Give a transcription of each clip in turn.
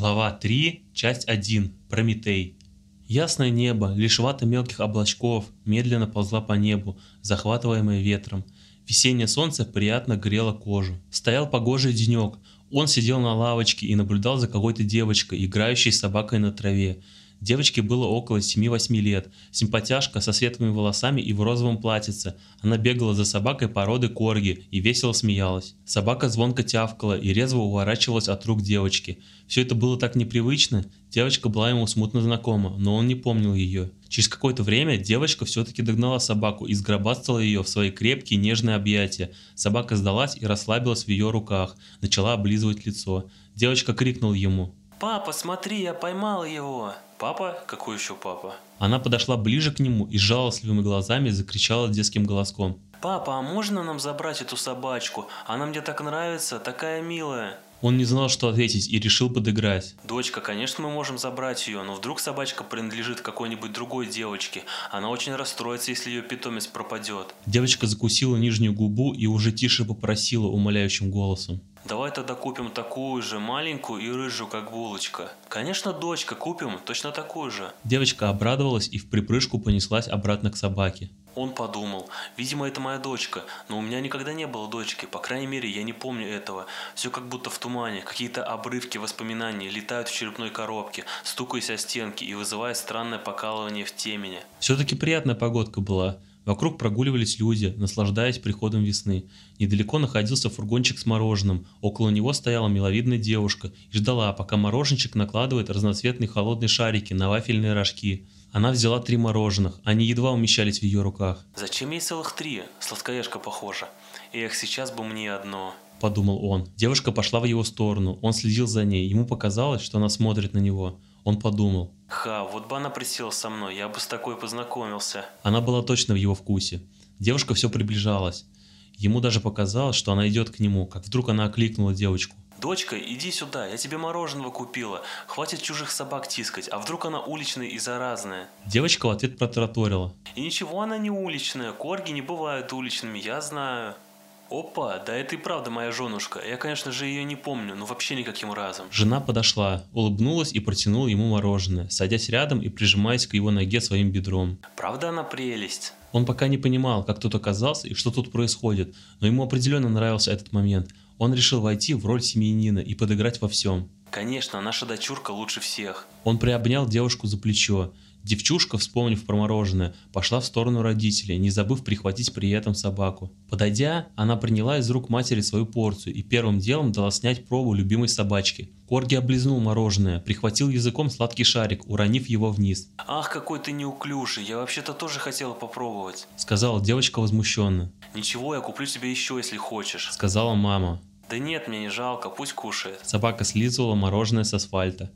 Глава 3, часть 1. Прометей. Ясное небо, лишь вата мелких облачков, медленно ползла по небу, захватываемая ветром. Весеннее солнце приятно грело кожу. Стоял погожий денек. Он сидел на лавочке и наблюдал за какой-то девочкой, играющей с собакой на траве. Девочке было около 7-8 лет, симпатяшка со светлыми волосами и в розовом платьице. Она бегала за собакой породы корги и весело смеялась. Собака звонко тявкала и резво уворачивалась от рук девочки. Все это было так непривычно. Девочка была ему смутно знакома, но он не помнил ее. Через какое-то время девочка все-таки догнала собаку и сгробастала ее в свои крепкие нежные объятия. Собака сдалась и расслабилась в ее руках, начала облизывать лицо. Девочка крикнула ему «Папа, смотри, я поймал его!» «Папа? Какой еще папа?» Она подошла ближе к нему и с жалостливыми глазами закричала детским голоском. «Папа, а можно нам забрать эту собачку? Она мне так нравится, такая милая!» Он не знал, что ответить, и решил подыграть. «Дочка, конечно, мы можем забрать ее, но вдруг собачка принадлежит какой-нибудь другой девочке. Она очень расстроится, если ее питомец пропадет». Девочка закусила нижнюю губу и уже тише попросила умоляющим голосом. Давай тогда купим такую же, маленькую и рыжую, как булочка. Конечно, дочка, купим точно такую же. Девочка обрадовалась и в припрыжку понеслась обратно к собаке. Он подумал, видимо, это моя дочка, но у меня никогда не было дочки, по крайней мере, я не помню этого. Все как будто в тумане, какие-то обрывки воспоминаний летают в черепной коробке, стукаясь о стенки и вызывая странное покалывание в темени. Все-таки приятная погодка была. Вокруг прогуливались люди, наслаждаясь приходом весны. Недалеко находился фургончик с мороженым, около него стояла миловидная девушка и ждала, пока мороженщик накладывает разноцветные холодные шарики на вафельные рожки. Она взяла три мороженых, они едва умещались в ее руках. «Зачем ей целых три? Сладкоежка похожа. Эх, сейчас бы мне одно» подумал он. Девушка пошла в его сторону, он следил за ней, ему показалось, что она смотрит на него. Он подумал. Ха, вот бы она присела со мной, я бы с такой познакомился. Она была точно в его вкусе. Девушка все приближалась. Ему даже показалось, что она идет к нему, как вдруг она окликнула девочку. «Дочка, иди сюда, я тебе мороженого купила. Хватит чужих собак тискать, а вдруг она уличная и заразная?» Девочка в ответ протараторила. «И ничего она не уличная, корги не бывают уличными, я знаю». Опа, да это и правда моя женушка. Я, конечно же, ее не помню, но вообще никаким разом. Жена подошла, улыбнулась и протянула ему мороженое, садясь рядом и прижимаясь к его ноге своим бедром. Правда она прелесть? Он пока не понимал, как тут оказался и что тут происходит, но ему определенно нравился этот момент. Он решил войти в роль семьянина и подыграть во всем. Конечно, наша дочурка лучше всех. Он приобнял девушку за плечо. Девчушка, вспомнив про мороженое, пошла в сторону родителей, не забыв прихватить при этом собаку. Подойдя, она приняла из рук матери свою порцию и первым делом дала снять пробу любимой собачки. Корги облизнул мороженое, прихватил языком сладкий шарик, уронив его вниз. «Ах, какой ты неуклюжий, я вообще-то тоже хотела попробовать», — сказала девочка возмущенно. «Ничего, я куплю тебе еще, если хочешь», — сказала мама. «Да нет, мне не жалко, пусть кушает». Собака слизывала мороженое с асфальта.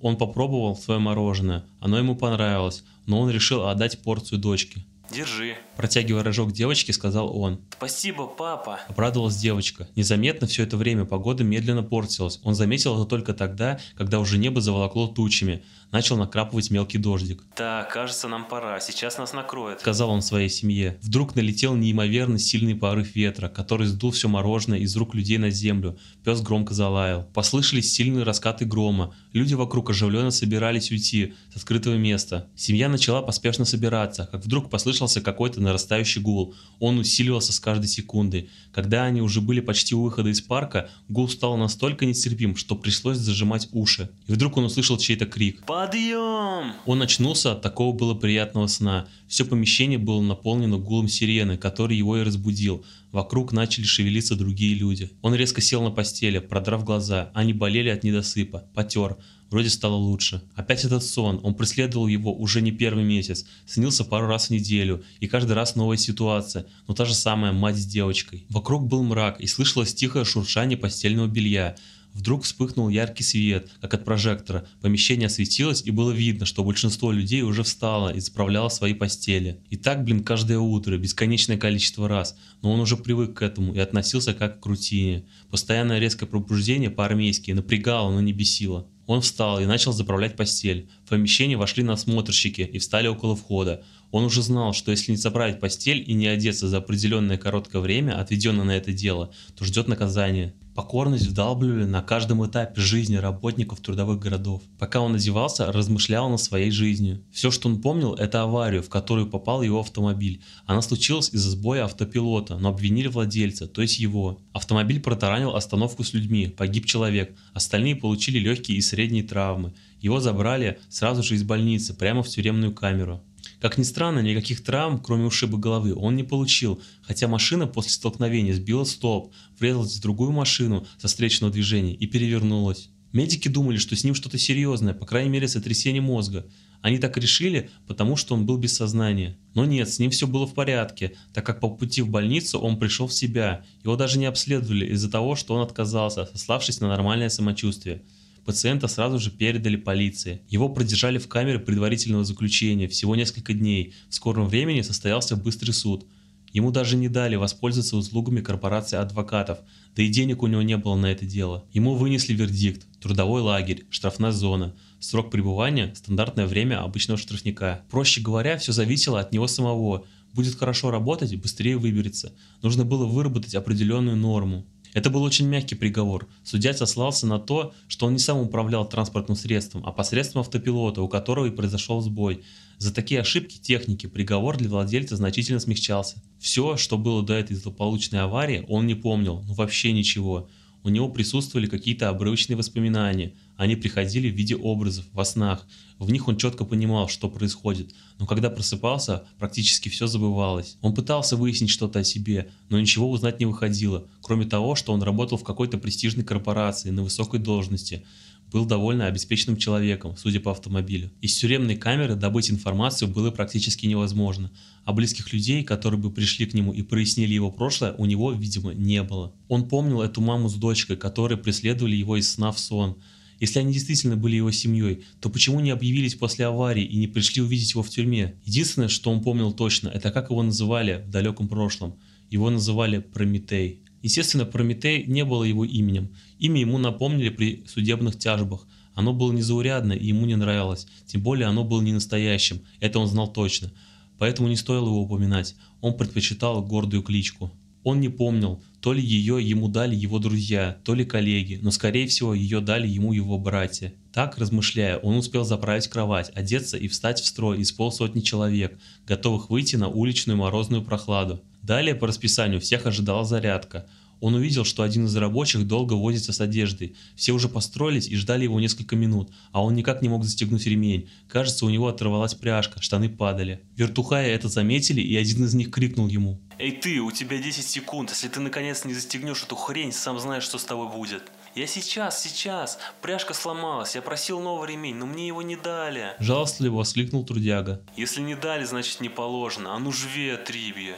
Он попробовал свое мороженое, оно ему понравилось, но он решил отдать порцию дочке. Держи. Протягивая рожок девочке, сказал он. Спасибо, папа. Обрадовалась девочка. Незаметно все это время погода медленно портилась. Он заметил это только тогда, когда уже небо заволокло тучами. Начал накрапывать мелкий дождик. Так, кажется, нам пора. Сейчас нас накроет. Сказал он своей семье. Вдруг налетел неимоверно сильный порыв ветра, который сдул все мороженое из рук людей на землю. Пес громко залаял. Послышались сильные раскаты грома. Люди вокруг оживленно собирались уйти с открытого места. Семья начала поспешно собираться, как вдруг послышался послышался какой-то нарастающий гул. Он усиливался с каждой секундой. Когда они уже были почти у выхода из парка, гул стал настолько нестерпим, что пришлось зажимать уши. И вдруг он услышал чей-то крик. «Подъем!» Он очнулся от такого было приятного сна. Все помещение было наполнено гулом сирены, который его и разбудил. Вокруг начали шевелиться другие люди. Он резко сел на постели, продрав глаза. Они болели от недосыпа. Потер. Вроде стало лучше. Опять этот сон, он преследовал его уже не первый месяц, снился пару раз в неделю, и каждый раз новая ситуация, но та же самая мать с девочкой. Вокруг был мрак, и слышалось тихое шуршание постельного белья. Вдруг вспыхнул яркий свет, как от прожектора. Помещение осветилось, и было видно, что большинство людей уже встало и заправляло свои постели. И так, блин, каждое утро, бесконечное количество раз. Но он уже привык к этому и относился как к рутине. Постоянное резкое пробуждение по-армейски напрягало, но не бесило. Он встал и начал заправлять постель. В помещение вошли насмотрщики и встали около входа. Он уже знал, что если не заправить постель и не одеться за определенное короткое время, отведенное на это дело, то ждет наказание. Покорность вдалбливали на каждом этапе жизни работников трудовых городов. Пока он одевался, размышлял над своей жизнью. Все, что он помнил, это аварию, в которую попал его автомобиль. Она случилась из-за сбоя автопилота, но обвинили владельца, то есть его. Автомобиль протаранил остановку с людьми, погиб человек, остальные получили легкие и средние травмы. Его забрали сразу же из больницы, прямо в тюремную камеру. Как ни странно, никаких травм, кроме ушиба головы, он не получил, хотя машина после столкновения сбила столб, врезалась в другую машину со встречного движения и перевернулась. Медики думали, что с ним что-то серьезное, по крайней мере сотрясение мозга. Они так решили, потому что он был без сознания. Но нет, с ним все было в порядке, так как по пути в больницу он пришел в себя. Его даже не обследовали из-за того, что он отказался, сославшись на нормальное самочувствие. Пациента сразу же передали полиции. Его продержали в камере предварительного заключения всего несколько дней. В скором времени состоялся быстрый суд. Ему даже не дали воспользоваться услугами корпорации адвокатов, да и денег у него не было на это дело. Ему вынесли вердикт – трудовой лагерь, штрафная зона. Срок пребывания – стандартное время обычного штрафника. Проще говоря, все зависело от него самого. Будет хорошо работать, быстрее выберется. Нужно было выработать определенную норму. Это был очень мягкий приговор. Судья сослался на то, что он не сам управлял транспортным средством, а посредством автопилота, у которого и произошел сбой. За такие ошибки техники приговор для владельца значительно смягчался. Все, что было до этой злополучной аварии, он не помнил, ну вообще ничего у него присутствовали какие-то обрывочные воспоминания. Они приходили в виде образов, во снах. В них он четко понимал, что происходит. Но когда просыпался, практически все забывалось. Он пытался выяснить что-то о себе, но ничего узнать не выходило, кроме того, что он работал в какой-то престижной корпорации на высокой должности был довольно обеспеченным человеком, судя по автомобилю. Из тюремной камеры добыть информацию было практически невозможно, а близких людей, которые бы пришли к нему и прояснили его прошлое, у него, видимо, не было. Он помнил эту маму с дочкой, которые преследовали его из сна в сон. Если они действительно были его семьей, то почему не объявились после аварии и не пришли увидеть его в тюрьме? Единственное, что он помнил точно, это как его называли в далеком прошлом. Его называли Прометей. Естественно, Прометей не было его именем. Имя ему напомнили при судебных тяжбах. Оно было незаурядно и ему не нравилось, тем более оно было не настоящим, это он знал точно. Поэтому не стоило его упоминать, он предпочитал гордую кличку. Он не помнил, то ли ее ему дали его друзья, то ли коллеги, но скорее всего ее дали ему его братья. Так, размышляя, он успел заправить кровать, одеться и встать в строй из полсотни человек, готовых выйти на уличную морозную прохладу. Далее по расписанию всех ожидала зарядка. Он увидел, что один из рабочих долго возится с одеждой. Все уже построились и ждали его несколько минут, а он никак не мог застегнуть ремень. Кажется, у него оторвалась пряжка, штаны падали. Вертухая это заметили, и один из них крикнул ему. «Эй ты, у тебя 10 секунд. Если ты наконец не застегнешь эту хрень, сам знаешь, что с тобой будет». «Я сейчас, сейчас! Пряжка сломалась, я просил новый ремень, но мне его не дали!» Жалостливо воскликнул трудяга. «Если не дали, значит не положено. А ну жви, Трибья!»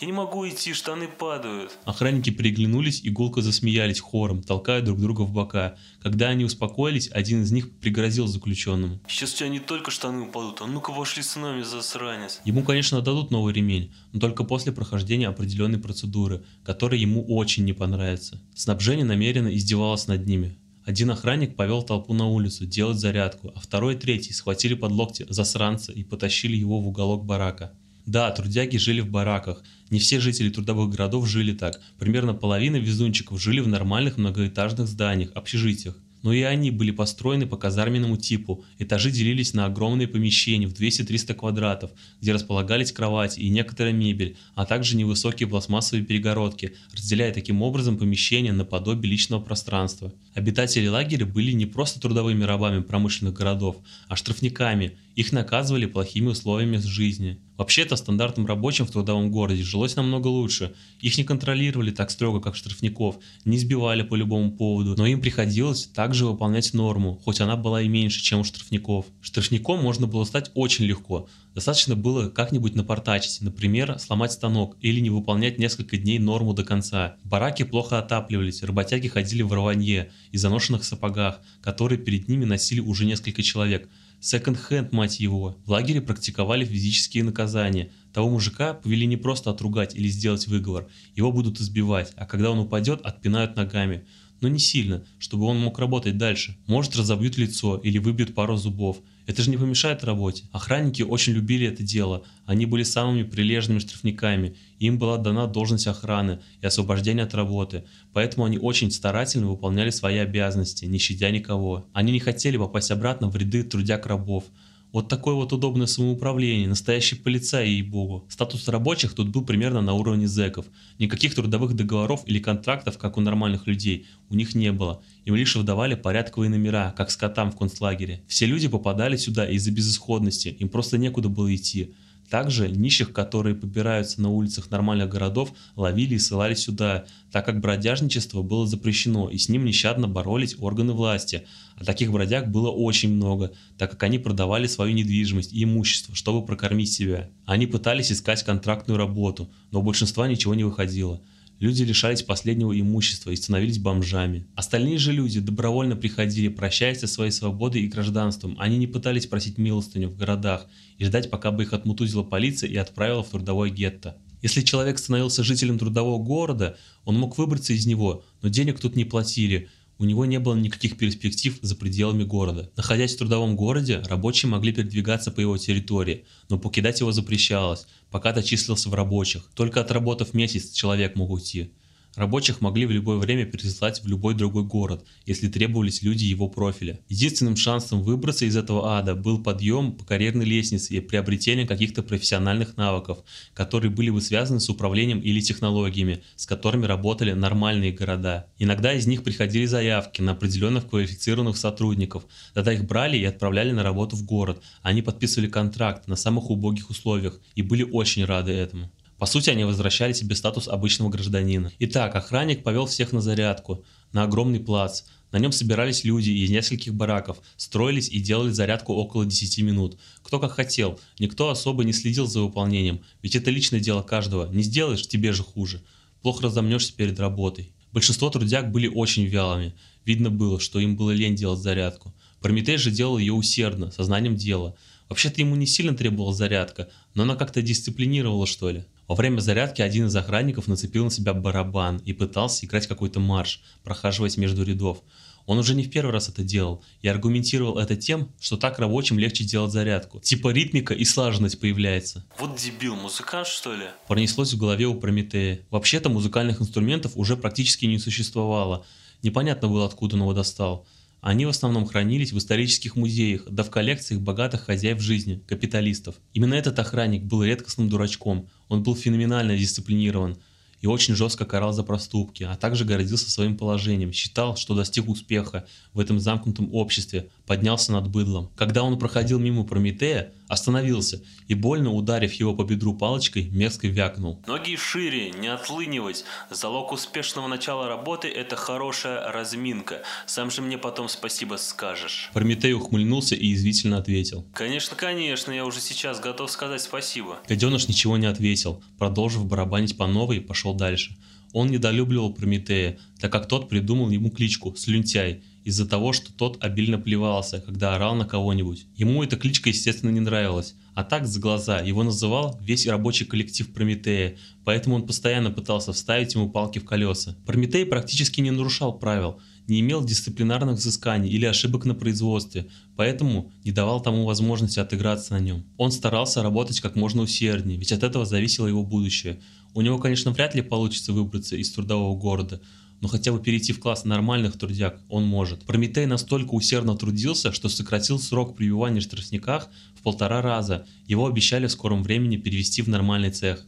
Я не могу идти, штаны падают. Охранники переглянулись и гулко засмеялись хором, толкая друг друга в бока. Когда они успокоились, один из них пригрозил заключенному. Сейчас у тебя не только штаны упадут, а ну-ка вошли с нами, засранец. Ему, конечно, дадут новый ремень, но только после прохождения определенной процедуры, которая ему очень не понравится. Снабжение намеренно издевалось над ними. Один охранник повел толпу на улицу делать зарядку, а второй и третий схватили под локти засранца и потащили его в уголок барака. Да, трудяги жили в бараках. Не все жители трудовых городов жили так. Примерно половина везунчиков жили в нормальных многоэтажных зданиях, общежитиях. Но и они были построены по казарменному типу. Этажи делились на огромные помещения в 200-300 квадратов, где располагались кровати и некоторая мебель, а также невысокие пластмассовые перегородки, разделяя таким образом помещения наподобие личного пространства. Обитатели лагеря были не просто трудовыми рабами промышленных городов, а штрафниками. Их наказывали плохими условиями жизни. Вообще-то стандартным рабочим в трудовом городе жилось намного лучше. Их не контролировали так строго, как штрафников, не избивали по любому поводу, но им приходилось также выполнять норму, хоть она была и меньше, чем у штрафников. Штрафником можно было стать очень легко. Достаточно было как-нибудь напортачить, например, сломать станок или не выполнять несколько дней норму до конца. Бараки плохо отапливались, работяги ходили в рванье и заношенных сапогах, которые перед ними носили уже несколько человек – Секонд-хенд, мать его. В лагере практиковали физические наказания. Того мужика повели не просто отругать или сделать выговор. Его будут избивать, а когда он упадет, отпинают ногами. Но не сильно, чтобы он мог работать дальше. Может разобьют лицо или выбьют пару зубов. Это же не помешает работе. Охранники очень любили это дело. Они были самыми прилежными штрафниками. Им была дана должность охраны и освобождения от работы. Поэтому они очень старательно выполняли свои обязанности, не щадя никого. Они не хотели попасть обратно в ряды трудяг-рабов. Вот такое вот удобное самоуправление, настоящий полицай, ей-богу. Статус рабочих тут был примерно на уровне зэков. Никаких трудовых договоров или контрактов, как у нормальных людей, у них не было. Им лишь выдавали порядковые номера, как скотам в концлагере. Все люди попадали сюда из-за безысходности, им просто некуда было идти. Также нищих, которые побираются на улицах нормальных городов, ловили и ссылали сюда, так как бродяжничество было запрещено, и с ним нещадно боролись органы власти. А таких бродяг было очень много, так как они продавали свою недвижимость и имущество, чтобы прокормить себя. Они пытались искать контрактную работу, но у большинства ничего не выходило. Люди лишались последнего имущества и становились бомжами. Остальные же люди добровольно приходили, прощаясь со своей свободой и гражданством. Они не пытались просить милостыню в городах и ждать, пока бы их отмутузила полиция и отправила в трудовой гетто. Если человек становился жителем трудового города, он мог выбраться из него, но денег тут не платили – у него не было никаких перспектив за пределами города. Находясь в трудовом городе, рабочие могли передвигаться по его территории, но покидать его запрещалось, пока ты числился в рабочих. Только отработав месяц, человек мог уйти. Рабочих могли в любое время переслать в любой другой город, если требовались люди его профиля. Единственным шансом выбраться из этого ада был подъем по карьерной лестнице и приобретение каких-то профессиональных навыков, которые были бы связаны с управлением или технологиями, с которыми работали нормальные города. Иногда из них приходили заявки на определенных квалифицированных сотрудников, тогда их брали и отправляли на работу в город. Они подписывали контракт на самых убогих условиях и были очень рады этому. По сути, они возвращали себе статус обычного гражданина. Итак, охранник повел всех на зарядку, на огромный плац. На нем собирались люди из нескольких бараков, строились и делали зарядку около 10 минут. Кто как хотел, никто особо не следил за выполнением, ведь это личное дело каждого. Не сделаешь, тебе же хуже. Плохо разомнешься перед работой. Большинство трудяг были очень вялыми. Видно было, что им было лень делать зарядку. Прометей же делал ее усердно, сознанием дела. Вообще-то ему не сильно требовалась зарядка, но она как-то дисциплинировала что ли. Во время зарядки один из охранников нацепил на себя барабан и пытался играть какой-то марш, прохаживаясь между рядов. Он уже не в первый раз это делал и аргументировал это тем, что так рабочим легче делать зарядку. Типа ритмика и слаженность появляется. Вот дебил, музыкант что ли? Пронеслось в голове у Прометея. Вообще-то музыкальных инструментов уже практически не существовало. Непонятно было, откуда он его достал. Они в основном хранились в исторических музеях, да в коллекциях богатых хозяев жизни, капиталистов. Именно этот охранник был редкостным дурачком, он был феноменально дисциплинирован и очень жестко карал за проступки, а также гордился своим положением, считал, что достиг успеха в этом замкнутом обществе, поднялся над быдлом. Когда он проходил мимо Прометея, остановился и, больно ударив его по бедру палочкой, мерзко вякнул. Ноги шире, не отлынивать. Залог успешного начала работы – это хорошая разминка. Сам же мне потом спасибо скажешь. Прометей ухмыльнулся и извительно ответил. Конечно, конечно, я уже сейчас готов сказать спасибо. Гаденыш ничего не ответил, продолжив барабанить по новой, пошел дальше. Он недолюбливал Прометея, так как тот придумал ему кличку «Слюнтяй», из-за того, что тот обильно плевался, когда орал на кого-нибудь. Ему эта кличка, естественно, не нравилась. А так, за глаза, его называл весь рабочий коллектив Прометея, поэтому он постоянно пытался вставить ему палки в колеса. Прометей практически не нарушал правил, не имел дисциплинарных взысканий или ошибок на производстве, поэтому не давал тому возможности отыграться на нем. Он старался работать как можно усерднее, ведь от этого зависело его будущее. У него, конечно, вряд ли получится выбраться из трудового города, но хотя бы перейти в класс нормальных трудяг он может. Прометей настолько усердно трудился, что сократил срок пребывания в штрафниках в полтора раза. Его обещали в скором времени перевести в нормальный цех.